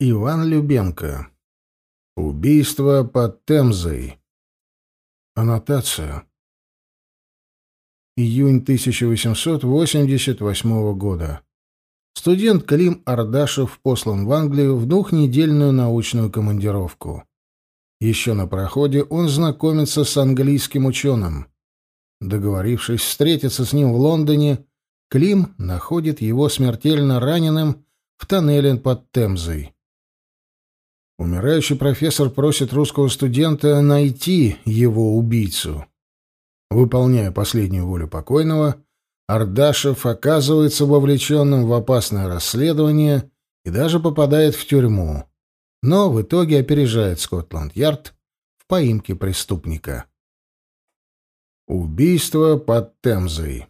Иван Любенко. Убийство под Темзой. Аннотация. Июнь 1888 года. Студент Клим Ардашев послан в Англию в двухнедельную научную командировку. Еще на проходе он знакомится с английским ученым. Договорившись встретиться с ним в Лондоне, Клим находит его смертельно раненым в тоннеле под Темзой. Умирающий профессор просит русского студента найти его убийцу. Выполняя последнюю волю покойного, Ардашев оказывается вовлеченным в опасное расследование и даже попадает в тюрьму, но в итоге опережает Скотланд-Ярд в поимке преступника. Убийство под Темзой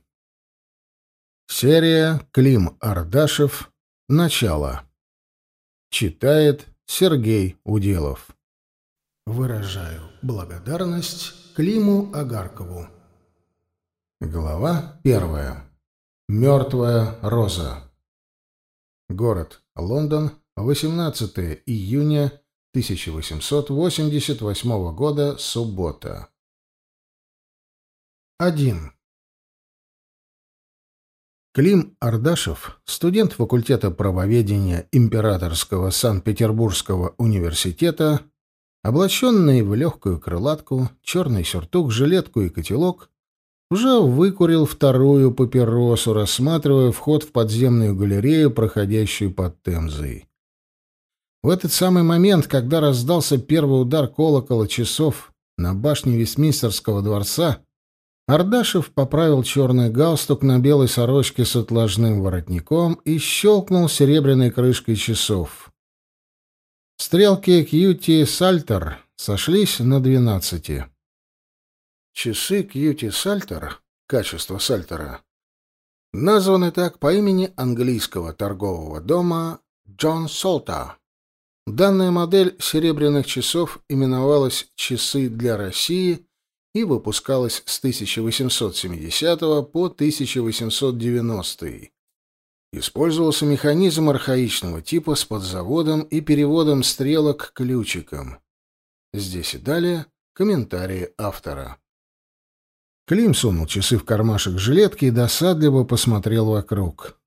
Серия Клим Ардашев. Начало. Читает Сергей Уделов. Выражаю благодарность Климу Агаркову. Глава первая. Мертвая роза. Город Лондон, 18 июня 1888 года, суббота. 1. Клим Ардашев, студент факультета правоведения Императорского Санкт-Петербургского университета, облаченный в легкую крылатку, черный сюртук, жилетку и котелок, уже выкурил вторую папиросу, рассматривая вход в подземную галерею, проходящую под Темзой. В этот самый момент, когда раздался первый удар колокола часов на башне Вестминстерского дворца, Ардашев поправил черный галстук на белой сорочке с отложным воротником и щелкнул серебряной крышкой часов. Стрелки Кьюти Сальтер сошлись на двенадцати. Часы Кьюти Сальтер, качество Сальтера, названы так по имени английского торгового дома Джон Солта. Данная модель серебряных часов именовалась «Часы для России» и выпускалась с 1870 по 1890. Использовался механизм архаичного типа с подзаводом и переводом стрелок ключиком. Здесь и далее комментарии автора. Клим сунул часы в кармашек жилетки и досадливо посмотрел вокруг.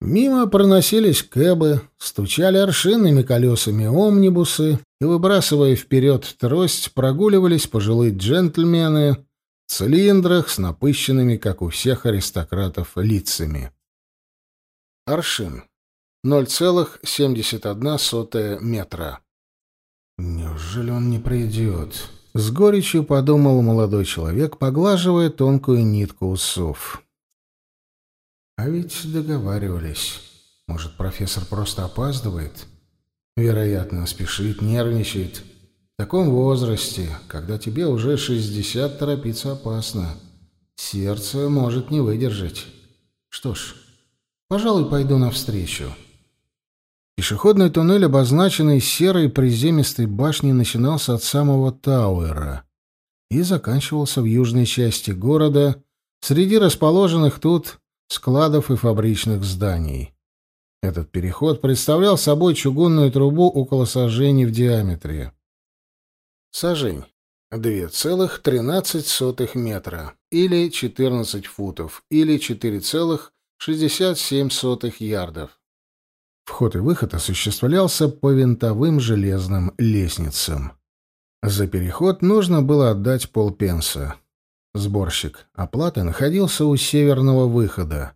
Мимо проносились кэбы, стучали аршинными колесами омнибусы, и, выбрасывая вперед трость, прогуливались пожилые джентльмены в цилиндрах с напыщенными, как у всех аристократов, лицами. Аршин. 0,71 метра. «Неужели он не придет?» — с горечью подумал молодой человек, поглаживая тонкую нитку усов. А ведь договаривались. Может, профессор просто опаздывает? Вероятно, спешит, нервничает. В таком возрасте, когда тебе уже шестьдесят, торопиться опасно. Сердце может не выдержать. Что ж, пожалуй, пойду навстречу. Пешеходный туннель, обозначенный серой приземистой башней, начинался от самого Тауэра и заканчивался в южной части города, среди расположенных тут складов и фабричных зданий. Этот переход представлял собой чугунную трубу около сажений в диаметре. Сажень — 2,13 метра, или 14 футов, или 4,67 ярдов. Вход и выход осуществлялся по винтовым железным лестницам. За переход нужно было отдать полпенса. Сборщик оплаты находился у северного выхода,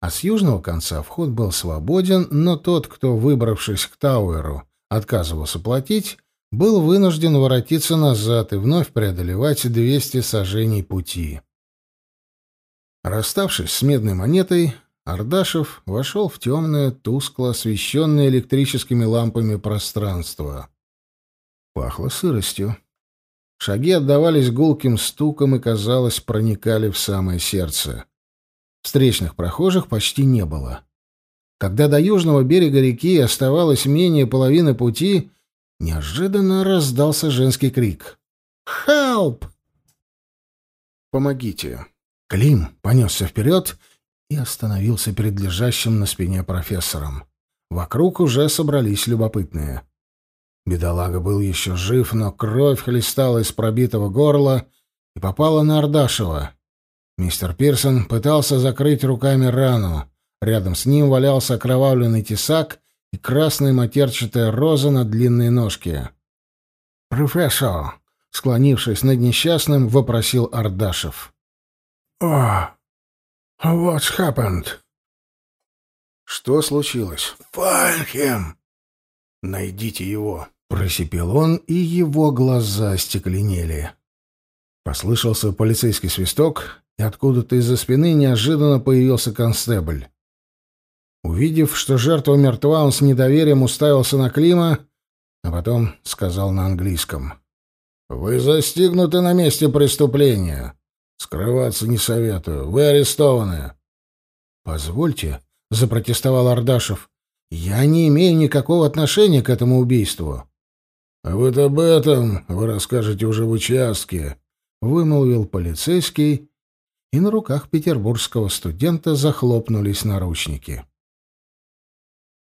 а с южного конца вход был свободен, но тот, кто, выбравшись к Тауэру, отказывался платить, был вынужден воротиться назад и вновь преодолевать 200 сажений пути. Расставшись с медной монетой, Ардашев вошел в темное, тускло освещенное электрическими лампами пространство. Пахло сыростью. Шаги отдавались гулким стуком и, казалось, проникали в самое сердце. Встречных прохожих почти не было. Когда до южного берега реки оставалось менее половины пути, неожиданно раздался женский крик. «Хелп!» «Помогите!» Клим понесся вперед и остановился перед лежащим на спине профессором. Вокруг уже собрались любопытные. Бедолага был еще жив, но кровь хлестала из пробитого горла и попала на Ардашева. Мистер Пирсон пытался закрыть руками рану. Рядом с ним валялся окровавленный тесак и красная матерчатая роза на длинной ножке. «Профессор!» — склонившись над несчастным, вопросил Ардашев. «О, what's happened?» «Что случилось?» «Файнхем!» «Найдите его!» — просипел он, и его глаза стекленели. Послышался полицейский свисток, и откуда-то из-за спины неожиданно появился констебль. Увидев, что жертва мертва, он с недоверием уставился на Клима, а потом сказал на английском. «Вы застигнуты на месте преступления. Скрываться не советую. Вы арестованы». «Позвольте», — запротестовал Ардашев, — «я не имею никакого отношения к этому убийству». «А вот об этом вы расскажете уже в участке», — вымолвил полицейский, и на руках петербургского студента захлопнулись наручники.